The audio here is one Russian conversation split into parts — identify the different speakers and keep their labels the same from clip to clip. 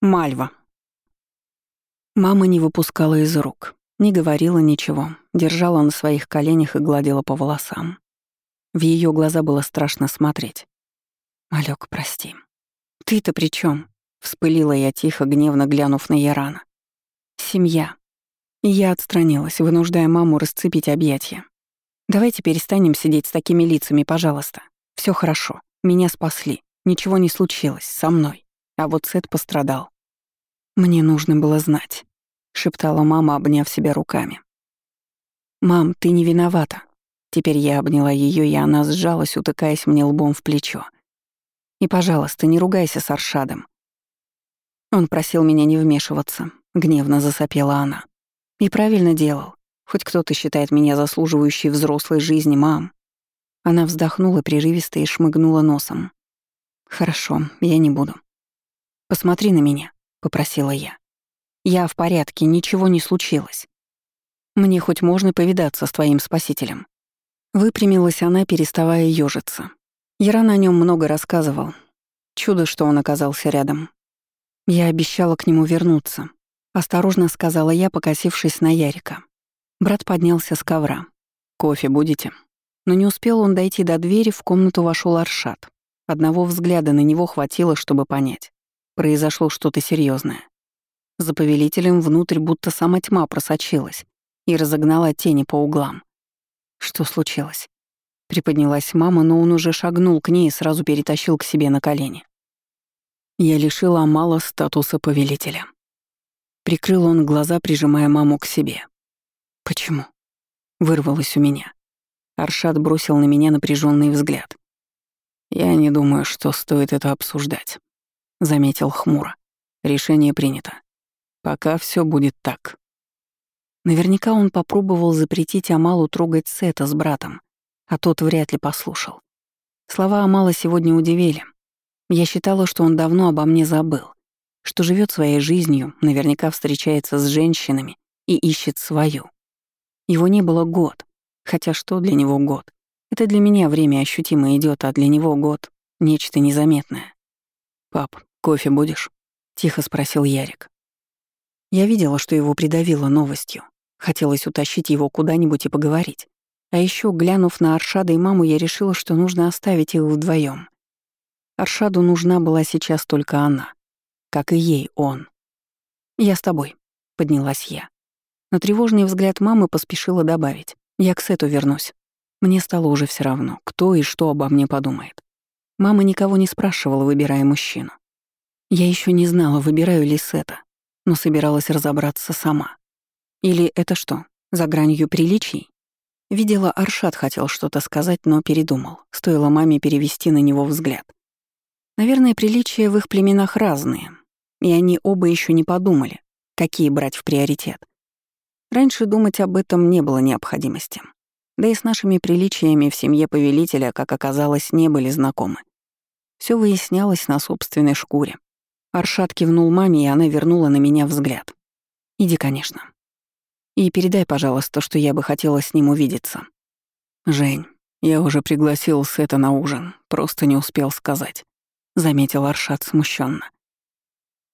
Speaker 1: Мальва. Мама не выпускала из рук, не говорила ничего, держала на своих коленях и гладила по волосам. В ее глаза было страшно смотреть. Малек, прости. Ты-то при чем? вспылила я тихо, гневно глянув на Ярана. Семья. Я отстранилась, вынуждая маму расцепить объятия. Давайте перестанем сидеть с такими лицами, пожалуйста. Все хорошо. Меня спасли. Ничего не случилось со мной. А вот Сет пострадал. «Мне нужно было знать», — шептала мама, обняв себя руками. «Мам, ты не виновата». Теперь я обняла ее, и она сжалась, утыкаясь мне лбом в плечо. «И, пожалуйста, не ругайся с Аршадом». Он просил меня не вмешиваться, гневно засопела она. И правильно делал. Хоть кто-то считает меня заслуживающей взрослой жизни, мам. Она вздохнула прерывисто и шмыгнула носом. «Хорошо, я не буду. Посмотри на меня», — попросила я. «Я в порядке, ничего не случилось. Мне хоть можно повидаться с твоим спасителем». Выпрямилась она, переставая ёжиться. Яран о нем много рассказывал. Чудо, что он оказался рядом. Я обещала к нему вернуться. Осторожно сказала я, покосившись на Ярика. Брат поднялся с ковра. «Кофе будете?» Но не успел он дойти до двери, в комнату вошел Аршат. Одного взгляда на него хватило, чтобы понять. Произошло что-то серьезное. За повелителем внутрь будто сама тьма просочилась и разогнала тени по углам. Что случилось? Приподнялась мама, но он уже шагнул к ней и сразу перетащил к себе на колени. Я лишила Амала статуса повелителя. Прикрыл он глаза, прижимая маму к себе. «Почему?» — вырвалось у меня. Аршат бросил на меня напряженный взгляд. «Я не думаю, что стоит это обсуждать». — заметил хмуро. «Решение принято. Пока все будет так». Наверняка он попробовал запретить Амалу трогать Сета с братом, а тот вряд ли послушал. Слова Амала сегодня удивили. Я считала, что он давно обо мне забыл, что живет своей жизнью, наверняка встречается с женщинами и ищет свою. Его не было год, хотя что для него год? Это для меня время ощутимо идет, а для него год — нечто незаметное. «Пап, «Кофе будешь?» — тихо спросил Ярик. Я видела, что его придавило новостью. Хотелось утащить его куда-нибудь и поговорить. А еще, глянув на Аршада и маму, я решила, что нужно оставить их вдвоем. Аршаду нужна была сейчас только она, как и ей он. «Я с тобой», — поднялась я. На тревожный взгляд мамы поспешила добавить. «Я к Сету вернусь. Мне стало уже все равно, кто и что обо мне подумает. Мама никого не спрашивала, выбирая мужчину. Я еще не знала, выбираю ли Сета, но собиралась разобраться сама. Или это что, за гранью приличий? Видела, Аршат хотел что-то сказать, но передумал. Стоило маме перевести на него взгляд. Наверное, приличия в их племенах разные, и они оба еще не подумали, какие брать в приоритет. Раньше думать об этом не было необходимости. Да и с нашими приличиями в семье повелителя, как оказалось, не были знакомы. Все выяснялось на собственной шкуре. Аршат кивнул маме, и она вернула на меня взгляд. «Иди, конечно. И передай, пожалуйста, что я бы хотела с ним увидеться». «Жень, я уже пригласил Сета на ужин, просто не успел сказать», — заметил Аршат смущенно.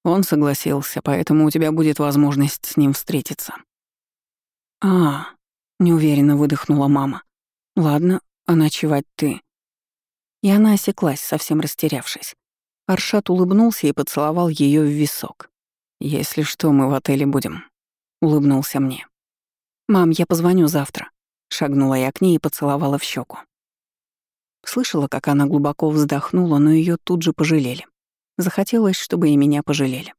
Speaker 1: Он согласился, поэтому у тебя будет возможность с ним встретиться. А, неуверенно выдохнула мама. Ладно, а ночевать ты. И она осеклась, совсем растерявшись. Аршат улыбнулся и поцеловал ее в висок. «Если что, мы в отеле будем», — улыбнулся мне. «Мам, я позвоню завтра», — шагнула я к ней и поцеловала в щеку. Слышала, как она глубоко вздохнула, но ее тут же пожалели. Захотелось, чтобы и меня пожалели.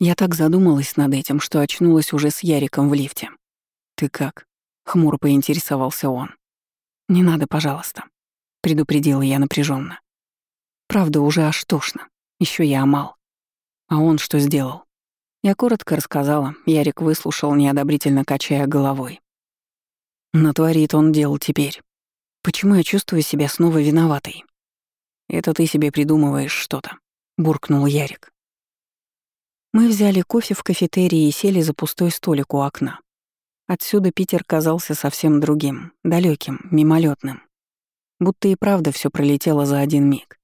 Speaker 1: Я так задумалась над этим, что очнулась уже с Яриком в лифте. «Ты как?» — хмуро поинтересовался он. «Не надо, пожалуйста», — предупредила я напряженно. Правда, уже аж тошно. Еще я Амал. А он что сделал? Я коротко рассказала, Ярик выслушал, неодобрительно качая головой. Натворит он дел теперь. Почему я чувствую себя снова виноватой? Это ты себе придумываешь что-то, буркнул Ярик. Мы взяли кофе в кафетерии и сели за пустой столик у окна. Отсюда Питер казался совсем другим, далеким, мимолетным. Будто и правда все пролетело за один миг.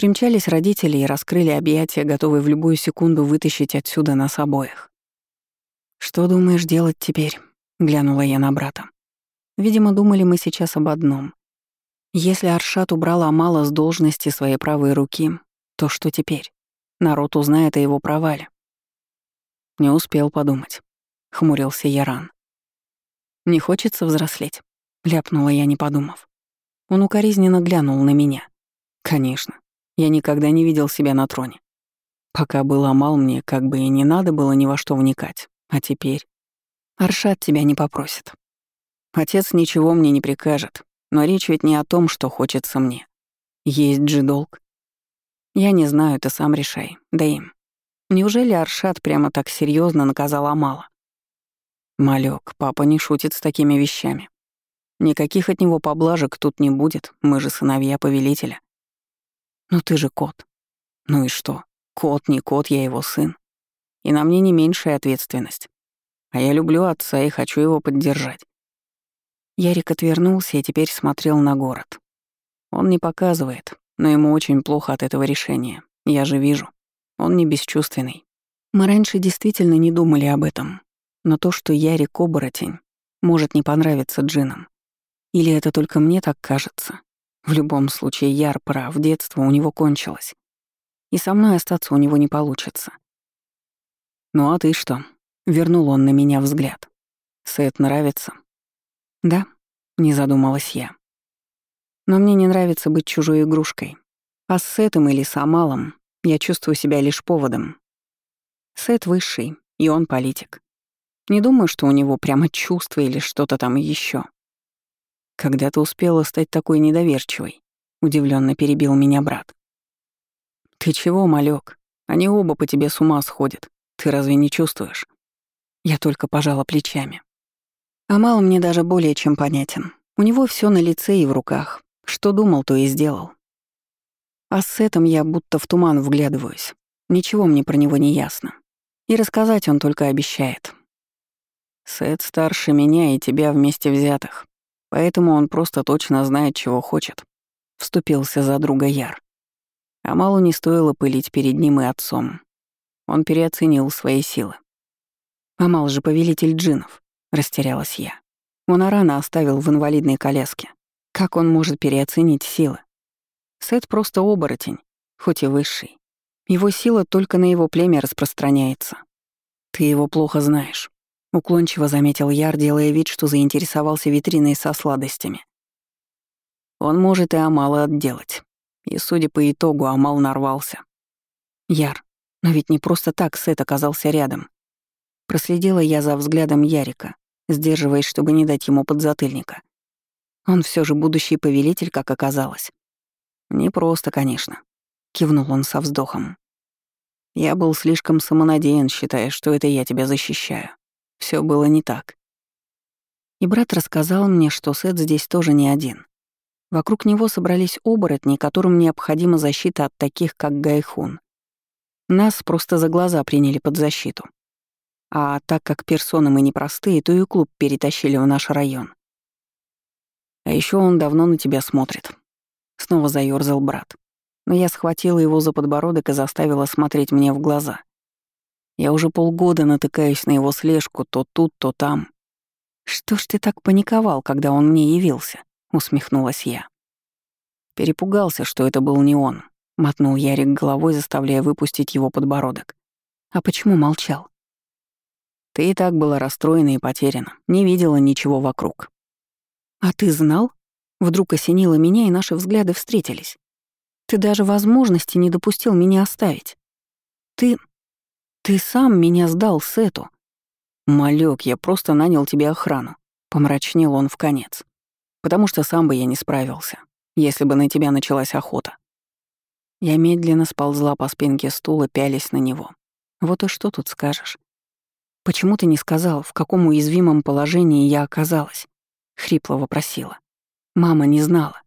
Speaker 1: Примчались родители и раскрыли объятия, готовые в любую секунду вытащить отсюда нас обоих. «Что думаешь делать теперь?» — глянула я на брата. Видимо, думали мы сейчас об одном. Если Аршат убрал Амала с должности своей правой руки, то что теперь? Народ узнает о его провале. Не успел подумать. Хмурился Яран. «Не хочется взрослеть?» — ляпнула я, не подумав. Он укоризненно глянул на меня. «Конечно. Я никогда не видел себя на троне. Пока был Амал, мне как бы и не надо было ни во что вникать. А теперь... Аршат тебя не попросит. Отец ничего мне не прикажет, но речь ведь не о том, что хочется мне. Есть же долг. Я не знаю, ты сам решай. Да им. Неужели Аршат прямо так серьезно наказал Амала? Малек, папа не шутит с такими вещами. Никаких от него поблажек тут не будет, мы же сыновья повелителя. Но ты же кот. Ну и что? Кот не кот, я его сын. И на мне не меньшая ответственность. А я люблю отца и хочу его поддержать. Ярик отвернулся и теперь смотрел на город. Он не показывает, но ему очень плохо от этого решения. Я же вижу. Он не бесчувственный. Мы раньше действительно не думали об этом. Но то, что Ярик — оборотень, может не понравиться джинам. Или это только мне так кажется? В любом случае, Яр прав, детство у него кончилось. И со мной остаться у него не получится. «Ну а ты что?» — вернул он на меня взгляд. «Сет нравится?» «Да», — не задумалась я. «Но мне не нравится быть чужой игрушкой. А с Сетом или с Амалом я чувствую себя лишь поводом. Сет высший, и он политик. Не думаю, что у него прямо чувство или что-то там еще. Когда ты успела стать такой недоверчивой? Удивленно перебил меня брат. Ты чего, малек? Они оба по тебе с ума сходят. Ты разве не чувствуешь? Я только пожала плечами. Амал мне даже более чем понятен. У него все на лице и в руках. Что думал, то и сделал. А с этим я будто в туман вглядываюсь. Ничего мне про него не ясно. И рассказать он только обещает. Сет старше меня и тебя вместе взятых, поэтому он просто точно знает, чего хочет. Вступился за друга Яр. А мало не стоило пылить перед ним и отцом. Он переоценил свои силы. «Амал же повелитель джинов», — растерялась я. Он рано оставил в инвалидной коляске. Как он может переоценить силы? Сет просто оборотень, хоть и высший. Его сила только на его племя распространяется. Ты его плохо знаешь. Уклончиво заметил Яр, делая вид, что заинтересовался витриной со сладостями. Он может и Амала отделать. И, судя по итогу, Амал нарвался. Яр, но ведь не просто так Сет оказался рядом. Проследила я за взглядом Ярика, сдерживаясь, чтобы не дать ему подзатыльника. Он все же будущий повелитель, как оказалось. «Не просто, конечно», — кивнул он со вздохом. «Я был слишком самонадеян, считая, что это я тебя защищаю. Все было не так». И брат рассказал мне, что Сет здесь тоже не один. Вокруг него собрались оборотни, которым необходима защита от таких, как Гайхун. Нас просто за глаза приняли под защиту. А так как персоны мы непростые, то и клуб перетащили в наш район. А еще он давно на тебя смотрит, Снова заёрзал брат. Но я схватила его за подбородок и заставила смотреть мне в глаза. Я уже полгода натыкаюсь на его слежку то тут, то там. «Что ж ты так паниковал, когда он мне явился?» — усмехнулась я. Перепугался, что это был не он. Мотнул Ярик головой, заставляя выпустить его подбородок. «А почему молчал?» «Ты и так была расстроена и потеряна, не видела ничего вокруг». «А ты знал?» Вдруг осенило меня, и наши взгляды встретились. Ты даже возможности не допустил меня оставить. Ты... ты сам меня сдал Сету. Малек, я просто нанял тебе охрану. Помрачнел он в конец. Потому что сам бы я не справился, если бы на тебя началась охота. Я медленно сползла по спинке стула, пялись на него. Вот и что тут скажешь? Почему ты не сказал, в каком уязвимом положении я оказалась? Хрипло вопросила. Мама не знала.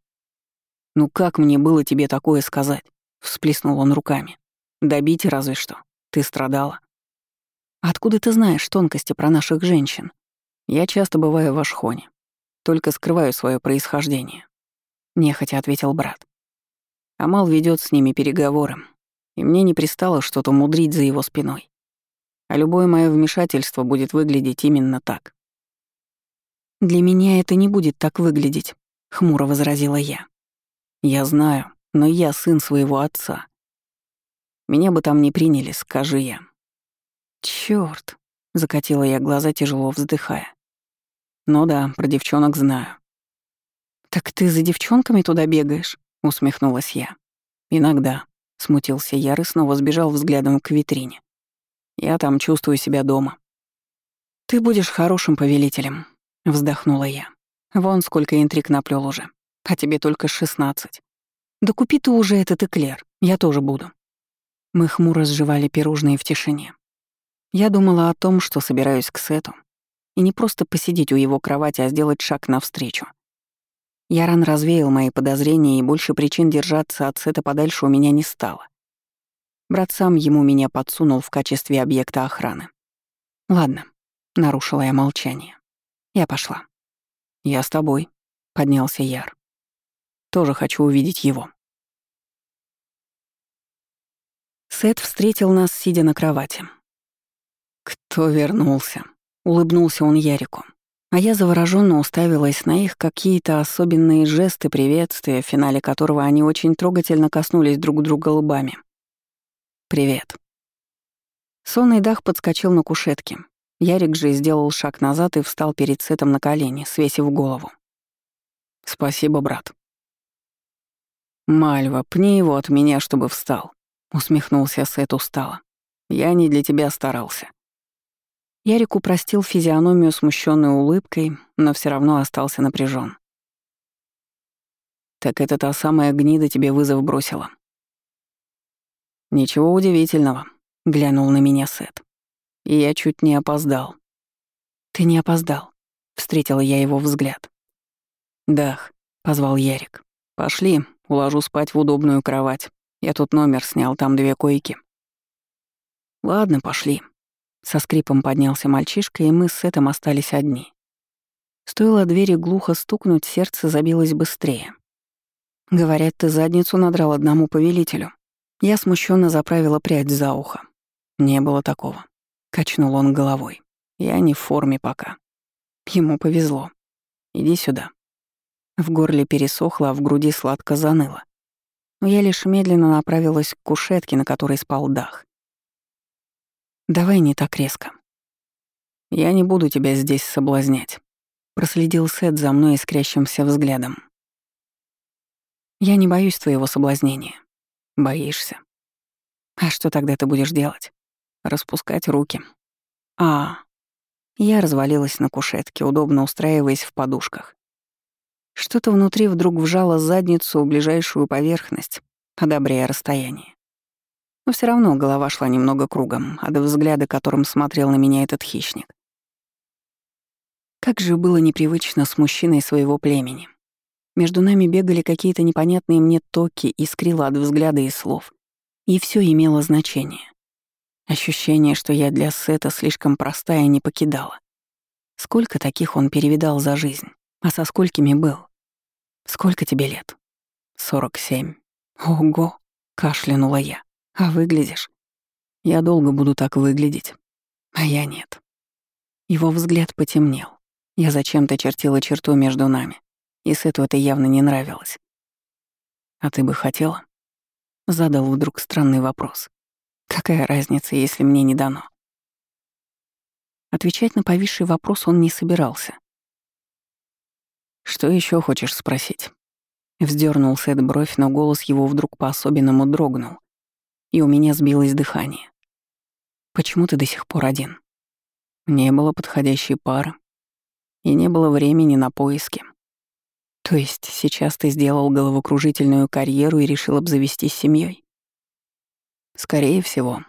Speaker 1: «Ну как мне было тебе такое сказать?» — всплеснул он руками. «Добить разве что. Ты страдала». «Откуда ты знаешь тонкости про наших женщин?» «Я часто бываю в Ашхоне. Только скрываю свое происхождение», — нехотя ответил брат. Амал ведет с ними переговоры, и мне не пристало что-то мудрить за его спиной. А любое мое вмешательство будет выглядеть именно так.
Speaker 2: «Для меня это не будет так выглядеть», — хмуро возразила я.
Speaker 1: «Я знаю, но я сын своего отца. Меня бы там не приняли, скажи я».
Speaker 2: «Чёрт», — закатила я глаза, тяжело вздыхая.
Speaker 1: «Ну да, про девчонок знаю».
Speaker 2: «Так ты за девчонками туда бегаешь?» — усмехнулась я.
Speaker 1: «Иногда», — смутился Яр и снова сбежал взглядом к витрине. «Я там чувствую себя дома».
Speaker 2: «Ты будешь хорошим повелителем», — вздохнула я. «Вон сколько интриг наплёл уже, а тебе только шестнадцать. Да купи ты уже этот эклер, я тоже буду». Мы хмуро сживали пирожные в тишине. Я думала о том, что собираюсь к Сету, и не просто посидеть у его кровати, а сделать шаг навстречу. Яран развеял мои подозрения, и больше причин держаться от Сета подальше у меня не стало. Брат сам ему меня подсунул в качестве объекта охраны. «Ладно», — нарушила я молчание. Я пошла.
Speaker 1: «Я с тобой», — поднялся Яр. «Тоже хочу увидеть его».
Speaker 2: Сет встретил нас, сидя на кровати.
Speaker 1: «Кто вернулся?» — улыбнулся он Ярику.
Speaker 2: А я завороженно уставилась на их какие-то особенные жесты приветствия, в финале которого они очень трогательно коснулись друг друга лбами.
Speaker 1: «Привет».
Speaker 2: Сонный дах подскочил на кушетке. Ярик же сделал шаг назад и встал перед Сетом на колени, свесив голову.
Speaker 1: «Спасибо, брат». «Мальва, пни его от меня, чтобы встал», — усмехнулся Сет устало. «Я не для тебя старался».
Speaker 2: Ярик упростил физиономию смущенной улыбкой, но все равно остался напряжен.
Speaker 1: «Так это та самая гнида тебе вызов бросила». «Ничего удивительного», — глянул на меня Сет. И я чуть не опоздал.
Speaker 2: «Ты не опоздал», — встретила я его взгляд.
Speaker 1: «Дах», — позвал Ярик. «Пошли, уложу спать в удобную кровать. Я тут номер снял, там две койки». «Ладно, пошли», со скрипом поднялся мальчишка, и мы с Сетом остались одни. Стоило двери глухо стукнуть, сердце забилось быстрее.
Speaker 2: «Говорят, ты задницу надрал одному повелителю». Я смущенно заправила прядь за ухо.
Speaker 1: «Не было такого», — качнул он головой. «Я не в форме пока».
Speaker 2: Ему повезло.
Speaker 1: «Иди сюда».
Speaker 2: В горле пересохло, а в груди сладко заныло. Но я лишь медленно направилась к кушетке, на которой спал дах. Давай не так резко.
Speaker 1: Я не буду тебя здесь соблазнять. Проследил Сет за мной искрящимся взглядом.
Speaker 2: Я не боюсь твоего соблазнения.
Speaker 1: Боишься.
Speaker 2: А что тогда ты будешь делать?
Speaker 1: Распускать руки.
Speaker 2: А, я развалилась на кушетке, удобно устраиваясь в подушках. Что-то внутри вдруг вжало задницу в ближайшую поверхность, одобряя расстояние. Но все равно голова шла немного кругом, до взгляда, которым смотрел на меня этот хищник. Как же было непривычно с мужчиной своего племени. Между нами бегали какие-то непонятные мне токи, искрило от взгляда и слов. И все имело значение. Ощущение, что я для Сета слишком простая, не покидало. Сколько таких он перевидал за жизнь? А со сколькими был? Сколько тебе лет?
Speaker 1: Сорок семь.
Speaker 2: Ого, кашлянула я. А выглядишь?
Speaker 1: Я долго буду так выглядеть.
Speaker 2: А я нет. Его взгляд потемнел. Я зачем-то чертила черту между нами. И с этого это явно не нравилось.
Speaker 1: «А ты бы хотела?»
Speaker 2: Задал вдруг странный вопрос. «Какая разница, если мне не дано?» Отвечать на повисший вопрос он не собирался.
Speaker 1: «Что еще хочешь спросить?» Вздернул Сет бровь, но голос его вдруг по-особенному дрогнул и у меня сбилось дыхание.
Speaker 2: «Почему ты до сих пор один?»
Speaker 1: Не было подходящей пары, и не было времени на поиски.
Speaker 2: То есть сейчас ты сделал головокружительную карьеру и решил обзавестись семьей?
Speaker 1: Скорее всего.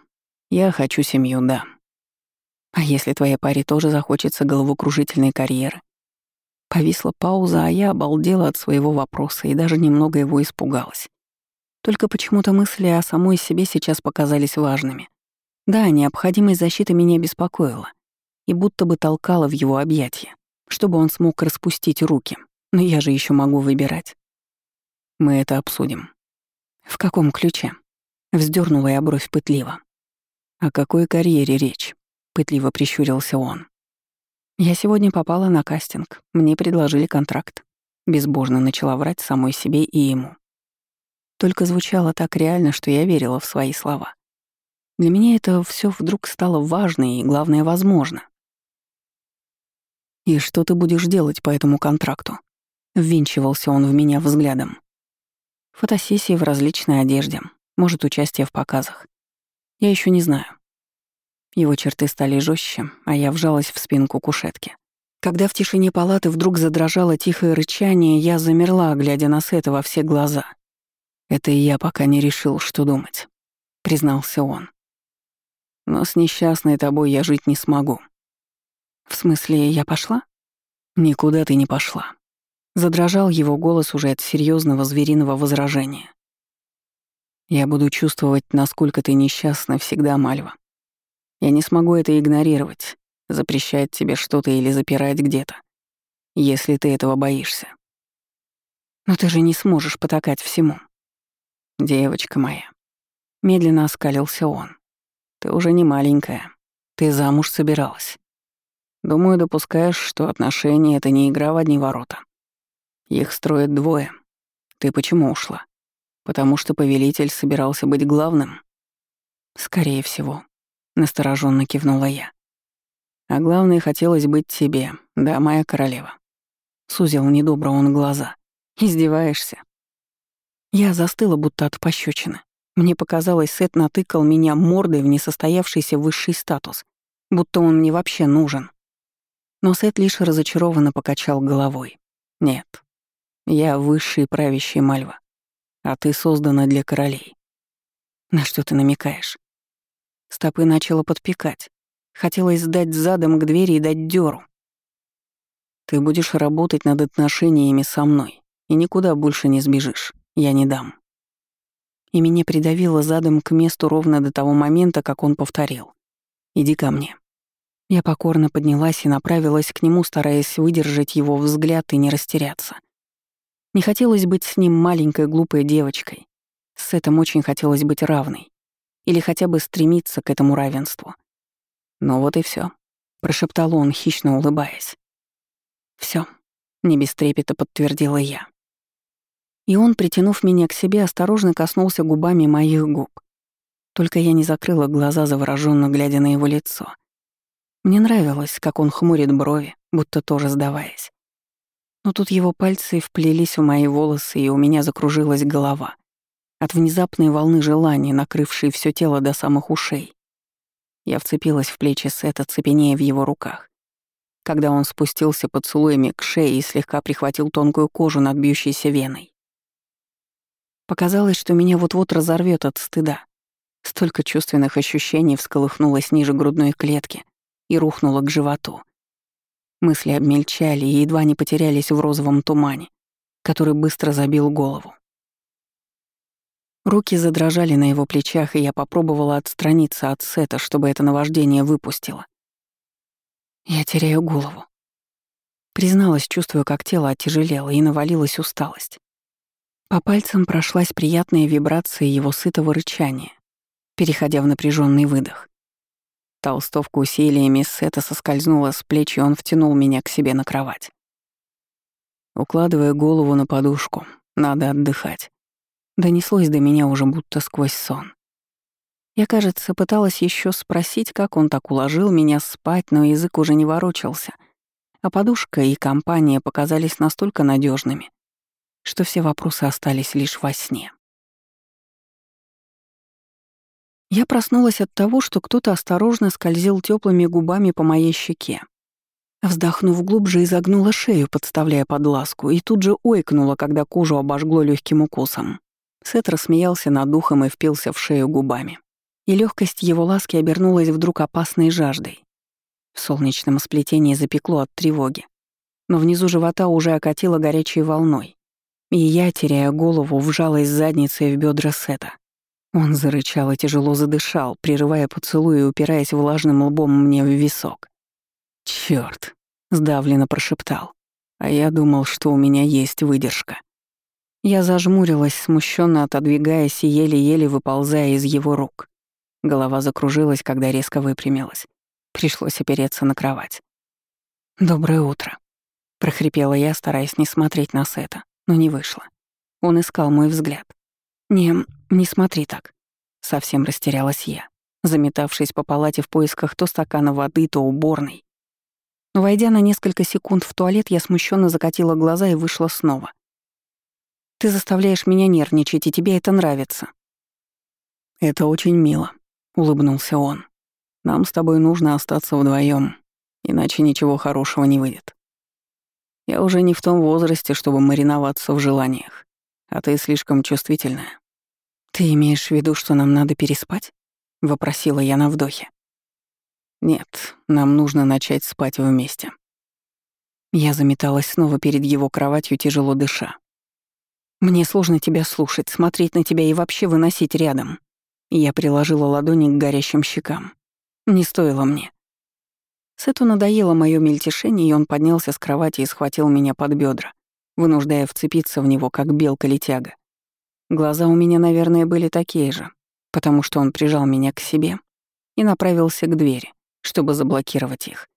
Speaker 1: Я хочу семью, да.
Speaker 2: А если твоей паре тоже захочется головокружительной карьеры? Повисла пауза, а я обалдела от своего вопроса и даже немного его испугалась. Только почему-то мысли о самой себе сейчас показались важными. Да, необходимость защиты меня беспокоила и будто бы толкала в его объятия, чтобы он смог распустить руки. Но я же еще могу выбирать.
Speaker 1: Мы это обсудим. В каком ключе? Вздернула я бровь пытливо. О какой карьере речь? Пытливо прищурился он. Я сегодня попала на кастинг. Мне предложили контракт. Безбожно начала врать самой себе и ему. Только звучало так реально, что я верила в свои слова. Для меня это все вдруг стало важно и, главное, возможно. «И что ты будешь делать по этому контракту?» Ввинчивался он в меня взглядом. Фотосессии в различной одежде, может, участие в показах. Я еще не знаю. Его черты стали жестче, а я вжалась в спинку кушетки. Когда в тишине палаты вдруг задрожало тихое рычание, я замерла, глядя на Сета во все глаза. «Это и я пока не решил, что думать», — признался он. «Но с несчастной тобой я жить не смогу». «В смысле, я пошла?» «Никуда ты не пошла. Задрожал его голос уже от серьезного звериного возражения. «Я буду чувствовать, насколько ты несчастна всегда, Мальва. Я не смогу это игнорировать, запрещать тебе что-то или запирать где-то, если ты этого боишься. Но ты же не сможешь потакать всему. Девочка моя. Медленно оскалился он. Ты уже не маленькая. Ты замуж собиралась. Думаю, допускаешь, что отношения — это не игра в одни ворота. Их строят двое. Ты почему ушла? Потому что повелитель собирался быть главным? Скорее всего, настороженно кивнула я. А главное, хотелось быть тебе, да, моя королева. Сузил недобро он глаза. Издеваешься? Я застыла, будто от пощечины. Мне показалось, Сет натыкал меня мордой в несостоявшийся высший статус, будто он мне вообще нужен. Но Сет лишь разочарованно покачал головой. Нет, я высший правящий Мальва, а ты создана для королей. На что ты намекаешь? Стопы начала подпекать. Хотелось сдать задом к двери и дать дёру. Ты будешь работать над отношениями со мной, и никуда больше не сбежишь. Я не дам. И меня придавило задом к месту ровно до того момента, как он повторил. «Иди ко мне». Я покорно поднялась и направилась к нему, стараясь выдержать его взгляд и не растеряться. Не хотелось быть с ним маленькой глупой девочкой. С этим очень хотелось быть равной. Или хотя бы стремиться к этому равенству. Ну вот и все, прошептал он, хищно улыбаясь. Все, не без трепета подтвердила я. И он, притянув меня к себе, осторожно коснулся губами моих губ. Только я не закрыла глаза, завороженно глядя на его лицо. Мне нравилось, как он хмурит брови, будто тоже сдаваясь. Но тут его пальцы вплелись в мои волосы, и у меня закружилась голова. От внезапной волны желания, накрывшей все тело до самых ушей. Я вцепилась в плечи Сета, цепенея в его руках. Когда он спустился поцелуями к шее и слегка прихватил тонкую кожу над бьющейся веной. Показалось, что меня вот-вот разорвет от стыда. Столько чувственных ощущений всколыхнулось ниже грудной клетки и рухнуло к животу. Мысли обмельчали и едва не потерялись в розовом тумане, который быстро забил голову. Руки задрожали на его плечах, и я попробовала отстраниться от Сета, чтобы это наваждение выпустило. Я теряю голову. Призналась, чувствуя, как тело оттяжелело, и навалилась усталость. По пальцам прошлась приятная вибрация его сытого рычания, переходя в напряженный выдох. Толстовка усилиями Сета соскользнула с плеч, и он втянул меня к себе на кровать. Укладывая голову на подушку, надо отдыхать. Донеслось до меня уже будто сквозь сон. Я, кажется, пыталась еще спросить, как он так уложил меня спать, но язык уже не ворочался, а подушка и компания показались настолько надежными, что все вопросы остались лишь во сне. Я проснулась от того, что кто-то осторожно скользил теплыми губами по моей щеке. Вздохнув глубже, изогнула шею, подставляя под ласку, и тут же ойкнула, когда кожу обожгло легким укусом. Сет рассмеялся над духом и впился в шею губами. И легкость его ласки обернулась вдруг опасной жаждой. В солнечном сплетении запекло от тревоги. Но внизу живота уже окатило горячей волной. И я, теряя голову, вжалась задницей в бедра Сета. Он зарычал и тяжело задышал, прерывая поцелуй и упираясь влажным лбом мне в висок. «Чёрт!» — сдавленно прошептал. А я думал, что у меня есть выдержка. Я зажмурилась, смущенно отодвигаясь и еле-еле выползая из его рук. Голова закружилась, когда резко выпрямилась. Пришлось опереться на кровать. «Доброе утро», — прохрипела я, стараясь не смотреть на Сета, но не вышло. Он искал мой взгляд. «Не, не смотри так». Совсем растерялась я, заметавшись по палате в поисках то стакана воды, то уборной. Войдя на несколько секунд в туалет, я смущенно закатила глаза и вышла снова. Ты заставляешь меня нервничать, и тебе это нравится». «Это очень мило», — улыбнулся он. «Нам с тобой нужно остаться вдвоем, иначе ничего хорошего не выйдет. Я уже не в том возрасте, чтобы мариноваться в желаниях, а ты слишком чувствительная». «Ты имеешь в виду, что нам надо переспать?» — вопросила я на вдохе. «Нет, нам нужно начать спать вместе». Я заметалась снова перед его кроватью, тяжело дыша. Мне сложно тебя слушать, смотреть на тебя и вообще выносить рядом. Я приложила ладони к горящим щекам. Не стоило мне. Сету надоело мое мельтешение, и он поднялся с кровати и схватил меня под бедра, вынуждая вцепиться в него, как белка-летяга. Глаза у меня, наверное, были такие же, потому что он прижал меня к себе и направился к двери, чтобы заблокировать их.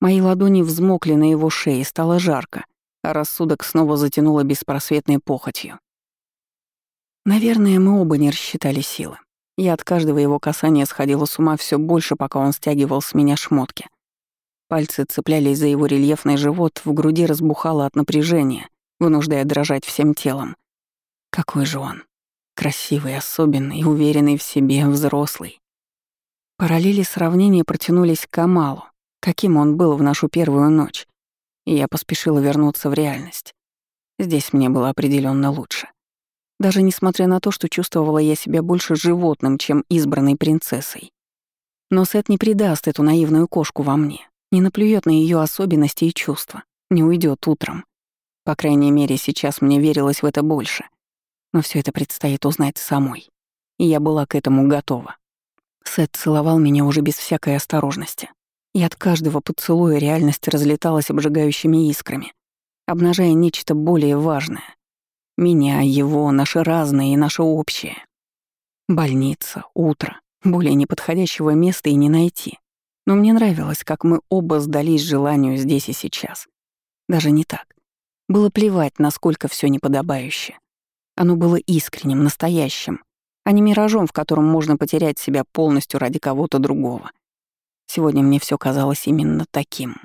Speaker 1: Мои ладони взмокли на его шее, стало жарко, а рассудок снова затянуло беспросветной похотью. Наверное, мы оба не рассчитали силы. Я от каждого его касания сходила с ума все больше, пока он стягивал с меня шмотки. Пальцы цеплялись за его рельефный живот, в груди разбухало от напряжения, вынуждая дрожать всем телом. Какой же он. Красивый, особенный, уверенный в себе, взрослый. Параллели сравнения протянулись к Камалу, каким он был в нашу первую ночь, и я поспешила вернуться в реальность. Здесь мне было определенно лучше. Даже несмотря на то, что чувствовала я себя больше животным, чем избранной принцессой. Но Сет не предаст эту наивную кошку во мне, не наплюет на ее особенности и чувства, не уйдет утром. По крайней мере, сейчас мне верилось в это больше. Но все это предстоит узнать самой. И я была к этому готова. Сет целовал меня уже без всякой осторожности. И от каждого поцелуя реальность разлеталась обжигающими искрами, обнажая нечто более важное. Меня, его, наше разное и наше общее. Больница, утро. Более неподходящего места и не найти. Но мне нравилось, как мы оба сдались желанию здесь и сейчас. Даже не так. Было плевать, насколько все неподобающе. Оно было искренним, настоящим, а не миражом, в котором можно потерять себя полностью ради кого-то другого. Сегодня мне все казалось именно таким.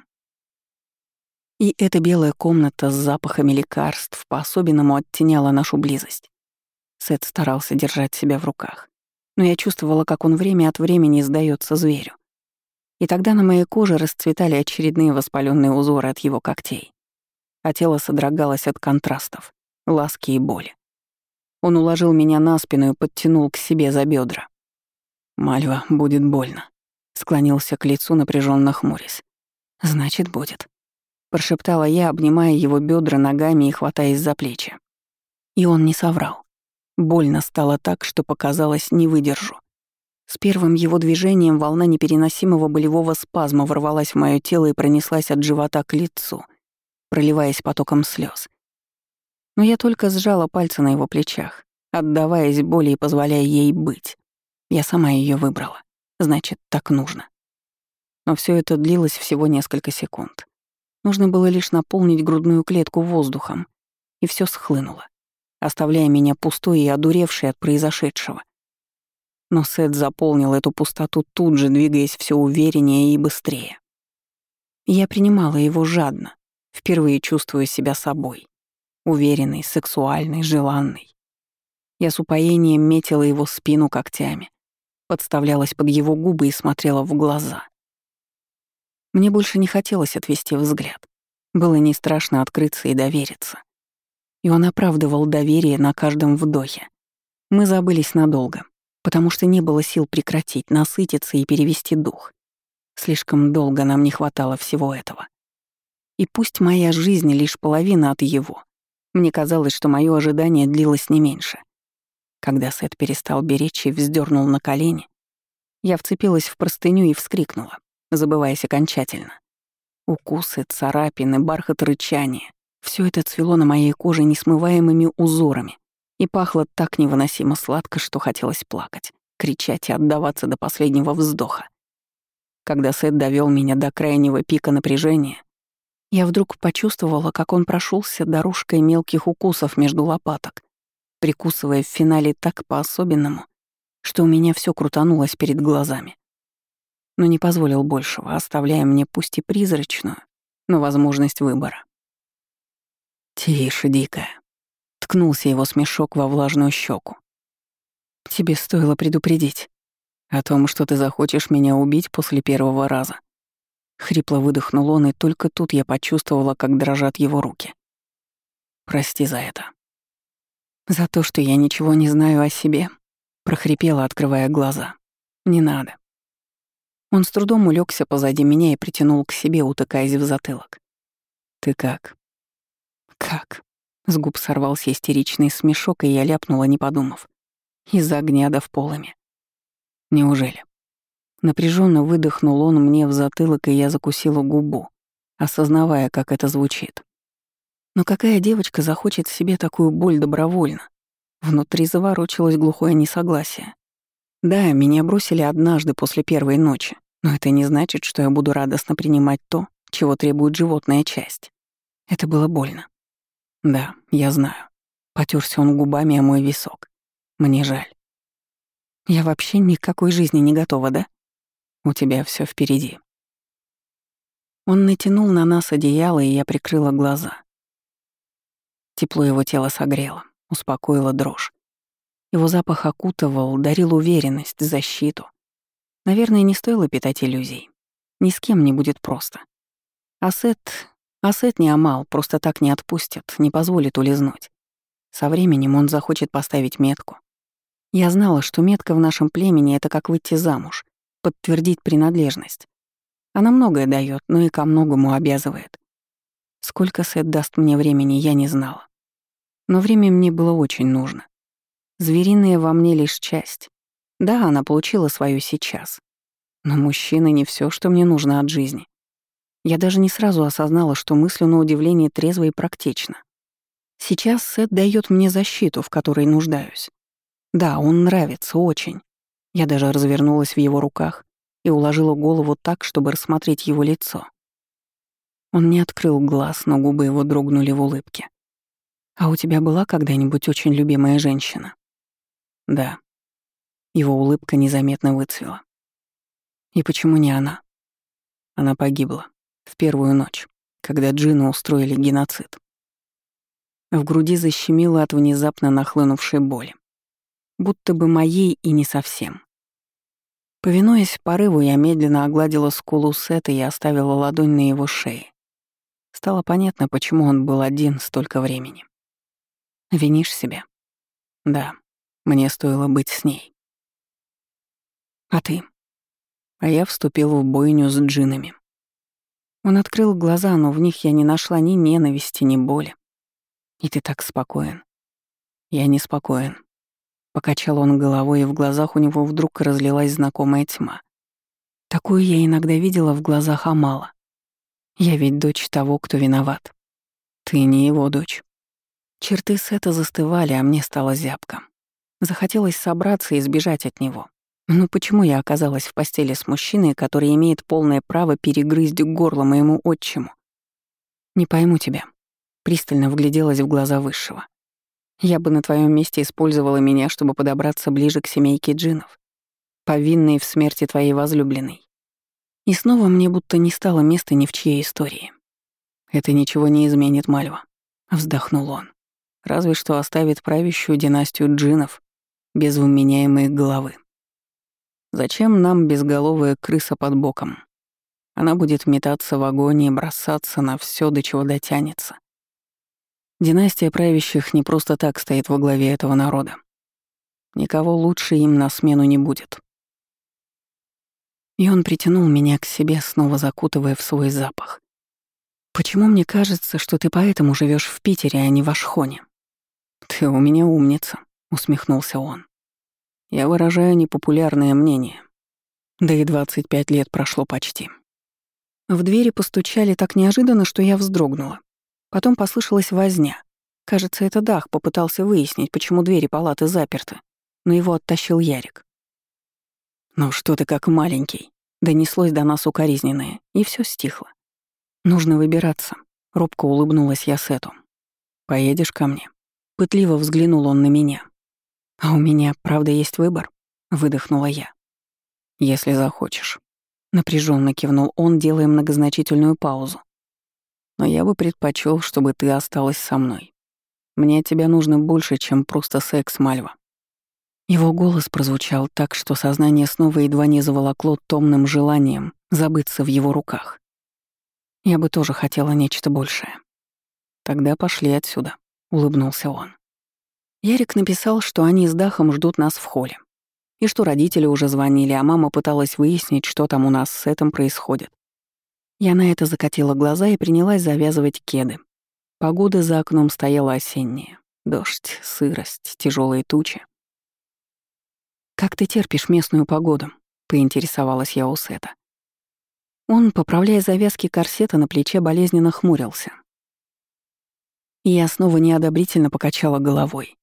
Speaker 1: И эта белая комната с запахами лекарств по-особенному оттеняла нашу близость. Сет старался держать себя в руках, но я чувствовала, как он время от времени сдается зверю. И тогда на моей коже расцветали очередные воспаленные узоры от его когтей, а тело содрогалось от контрастов, ласки и боли. Он уложил меня на спину и подтянул к себе за бедра. «Мальва, будет больно», Склонился к лицу, напряженно хмурясь. «Значит, будет», — прошептала я, обнимая его бедра ногами и хватаясь за плечи. И он не соврал. Больно стало так, что показалось, не выдержу. С первым его движением волна непереносимого болевого спазма ворвалась в мое тело и пронеслась от живота к лицу, проливаясь потоком слез. Но я только сжала пальцы на его плечах, отдаваясь боли и позволяя ей быть. Я сама ее выбрала. Значит, так нужно. Но все это длилось всего несколько секунд. Нужно было лишь наполнить грудную клетку воздухом, и все схлынуло, оставляя меня пустой и одуревшей от произошедшего. Но Сет заполнил эту пустоту тут же, двигаясь все увереннее и быстрее. Я принимала его жадно, впервые чувствуя себя собой. Уверенной, сексуальной, желанной. Я с упоением метила его спину когтями, подставлялась под его губы и смотрела в глаза. Мне больше не хотелось отвести взгляд. Было не страшно открыться и довериться. И он оправдывал доверие на каждом вдохе. Мы забылись надолго, потому что не было сил прекратить, насытиться и перевести дух. Слишком долго нам не хватало всего этого. И пусть моя жизнь лишь половина от его, мне казалось, что мое ожидание длилось не меньше. Когда Сет перестал беречь и вздернул на колени, я вцепилась в простыню и вскрикнула, забываясь окончательно. Укусы, царапины, бархат рычания — Все это цвело на моей коже несмываемыми узорами и пахло так невыносимо сладко, что хотелось плакать, кричать и отдаваться до последнего вздоха. Когда Сет довел меня до крайнего пика напряжения, я вдруг почувствовала, как он прошелся дорожкой мелких укусов между лопаток, прикусывая в финале так по-особенному, что у меня все крутанулось перед глазами. Но не позволил большего, оставляя мне пусть и призрачную, но возможность выбора. «Тише, дикая», — ткнулся его смешок во влажную щеку. «Тебе стоило предупредить о том, что ты захочешь меня убить после первого раза». Хрипло выдохнул он, и только тут я почувствовала, как дрожат его руки. «Прости за это». «За то, что я ничего не знаю о себе», — прохрипела, открывая глаза. «Не надо». Он с трудом улегся позади меня и притянул к себе, утыкаясь в затылок. «Ты как?» «Как?» С губ сорвался истеричный смешок, и я ляпнула, не подумав. Из-за огня да в полами. Неужели? Напряженно выдохнул он мне в затылок, и я закусила губу, осознавая, как это звучит. Но какая девочка захочет себе такую боль добровольно? Внутри заворочилось глухое несогласие. Да, меня бросили однажды после первой ночи, но это не значит, что я буду радостно принимать то, чего требует животная часть. Это было больно. Да, я знаю. Потерся он губами о мой висок. Мне жаль. Я вообще никакой жизни не готова, да? У тебя все впереди. Он натянул на нас одеяло, и я прикрыла глаза. Тепло его тела согрело, успокоило дрожь. Его запах окутывал, дарил уверенность, защиту. Наверное, не стоило питать иллюзий. Ни с кем не будет просто. Асет а Сет не Амал просто так не отпустит, не позволит улизнуть. Со временем он захочет поставить метку. Я знала, что метка в нашем племени — это как выйти замуж, подтвердить принадлежность. Она многое дает, но и ко многому обязывает. Сколько Сет даст мне времени, я не знала. Но время мне было очень нужно. Звериная во мне лишь часть. Да, она получила свою сейчас. Но мужчина не все, что мне нужно от жизни. Я даже не сразу осознала, что мыслю на удивление трезво и практично. Сейчас Сет дает мне защиту, в которой нуждаюсь. Да, он нравится очень. Я даже развернулась в его руках и уложила голову так, чтобы рассмотреть его лицо. Он не открыл глаз, но губы его дрогнули в улыбке. «А у тебя была когда-нибудь очень любимая женщина?» «Да». Его улыбка незаметно выцвела. «И почему не она?» Она погибла в первую ночь, когда джины устроили геноцид. В груди защемило от внезапно нахлынувшей боли. Будто бы моей и не совсем. Повинуясь порыву, я медленно огладила скулу Сета и оставила ладонь на его шее. Стало понятно, почему он был один столько времени. Винишь себя? Да, мне стоило быть с ней. А ты? А я вступил в бойню с джинами. Он открыл глаза, но в них я не нашла ни ненависти, ни боли. И ты так спокоен. Я не спокоен. Покачал он головой, и в глазах у него вдруг разлилась знакомая тьма. Такую я иногда видела в глазах Амала. Я ведь дочь того, кто виноват. Ты не его дочь. Черты Сета застывали, а мне стало зябко. Захотелось собраться и сбежать от него. Но почему я оказалась в постели с мужчиной, который имеет полное право перегрызть горло моему отчиму? Не пойму тебя. Пристально вгляделась в глаза Высшего. Я бы на твоем месте использовала меня, чтобы подобраться ближе к семейке джинов, повинной в смерти твоей возлюбленной. И снова мне будто не стало места ни в чьей истории. Это ничего не изменит, Мальва. Вздохнул он. Разве что оставит правящую династию джинов без вменяемой головы. Зачем нам безголовая крыса под боком? Она будет метаться в агонии, бросаться на все, до чего дотянется. Династия правящих не просто так стоит во главе этого народа. Никого лучше им на смену не будет. И он притянул меня к себе, снова закутывая в свой запах. «Почему мне кажется, что ты поэтому живешь в Питере, а не в Ашхоне?» «Ты у меня умница», — усмехнулся он. Я выражаю непопулярное мнение. Да и 25 лет прошло почти. В двери постучали так неожиданно, что я вздрогнула. Потом послышалась возня. Кажется, это Дах попытался выяснить, почему двери палаты заперты, но его оттащил Ярик. «Ну что ты как маленький?» Донеслось до нас укоризненное, и все стихло. «Нужно выбираться», — робко улыбнулась я Сету. «Поедешь ко мне?» Пытливо взглянул он на меня. «А у меня, правда, есть выбор?» — выдохнула я. «Если захочешь». Напряженно кивнул он, делая многозначительную паузу. «Но я бы предпочел, чтобы ты осталась со мной. Мне тебя нужно больше, чем просто секс, Мальва». Его голос прозвучал так, что сознание снова едва не заволокло томным желанием забыться в его руках. Я бы тоже хотела нечто большее. Тогда пошли отсюда, улыбнулся он. Ярик написал, что они с Дахом ждут нас в холле. И что родители уже звонили, а мама пыталась выяснить, что там у нас с этим происходит. Я на это закатила глаза и принялась завязывать кеды. Погода за окном стояла осенняя. Дождь, сырость, тяжелые тучи. «Как ты терпишь местную погоду?» — поинтересовалась я у Сета. Он, поправляя завязки корсета на плече, болезненно хмурился. я снова неодобрительно покачала головой.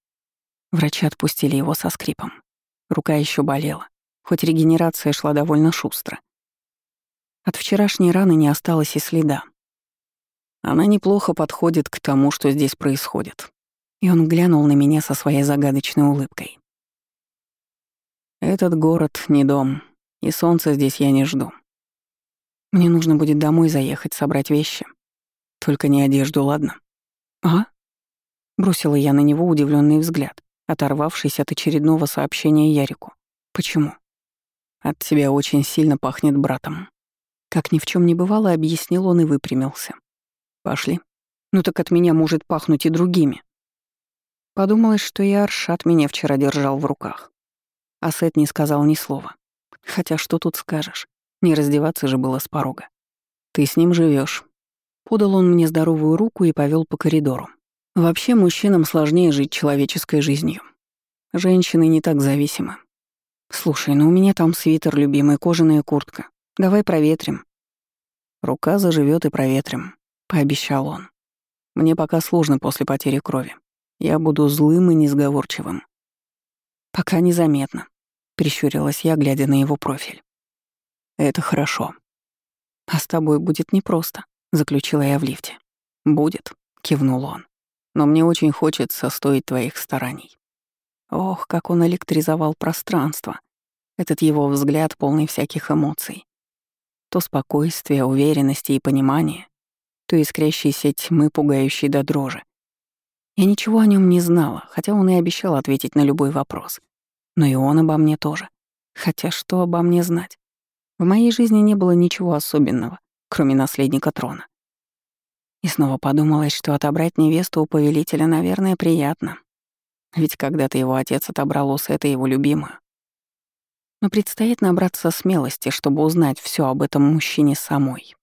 Speaker 1: Врачи отпустили его со скрипом. Рука еще болела, хоть регенерация шла довольно шустро. От вчерашней раны не осталось и следа. Она неплохо подходит к тому, что здесь происходит. И он глянул на меня со своей загадочной улыбкой. Этот город не дом, и солнца здесь я не жду. Мне нужно будет домой заехать, собрать вещи. Только не одежду, ладно? А? Бросила я на него удивленный взгляд, оторвавшись от очередного сообщения Ярику. Почему? От тебя очень сильно пахнет братом. Как ни в чем не бывало, объяснил он и выпрямился. Пошли. Ну так от меня может пахнуть и другими. Подумалось, что и Аршат меня вчера держал в руках. А Сет не сказал ни слова. Хотя что тут скажешь? Не раздеваться же было с порога. Ты с ним живешь. Подал он мне здоровую руку и повел по коридору. Вообще мужчинам сложнее жить человеческой жизнью. Женщины не так зависимы. Слушай, ну у меня там свитер любимый, кожаная куртка. Давай проветрим. Рука заживет и проветрим, пообещал он. Мне пока сложно после потери крови. Я буду злым и несговорчивым. Пока незаметно, прищурилась я, глядя на его профиль. Это хорошо. А с тобой будет непросто, заключила я в лифте. Будет, кивнул он. Но мне очень хочется стоить твоих стараний. Ох, как он электризовал пространство. Этот его взгляд полный всяких эмоций. То спокойствие, уверенности и понимание, то искрящейся тьмы, пугающей до дрожи. Я ничего о нем не знала, хотя он и обещал ответить на любой вопрос. Но и он обо мне тоже. Хотя что обо мне знать? В моей жизни не было ничего особенного, кроме наследника трона. И снова подумалось, что отобрать невесту у повелителя, наверное, приятно. Ведь когда-то его отец отобрал у Сета его любимую. Но предстоит набраться смелости, чтобы узнать все об этом мужчине самой.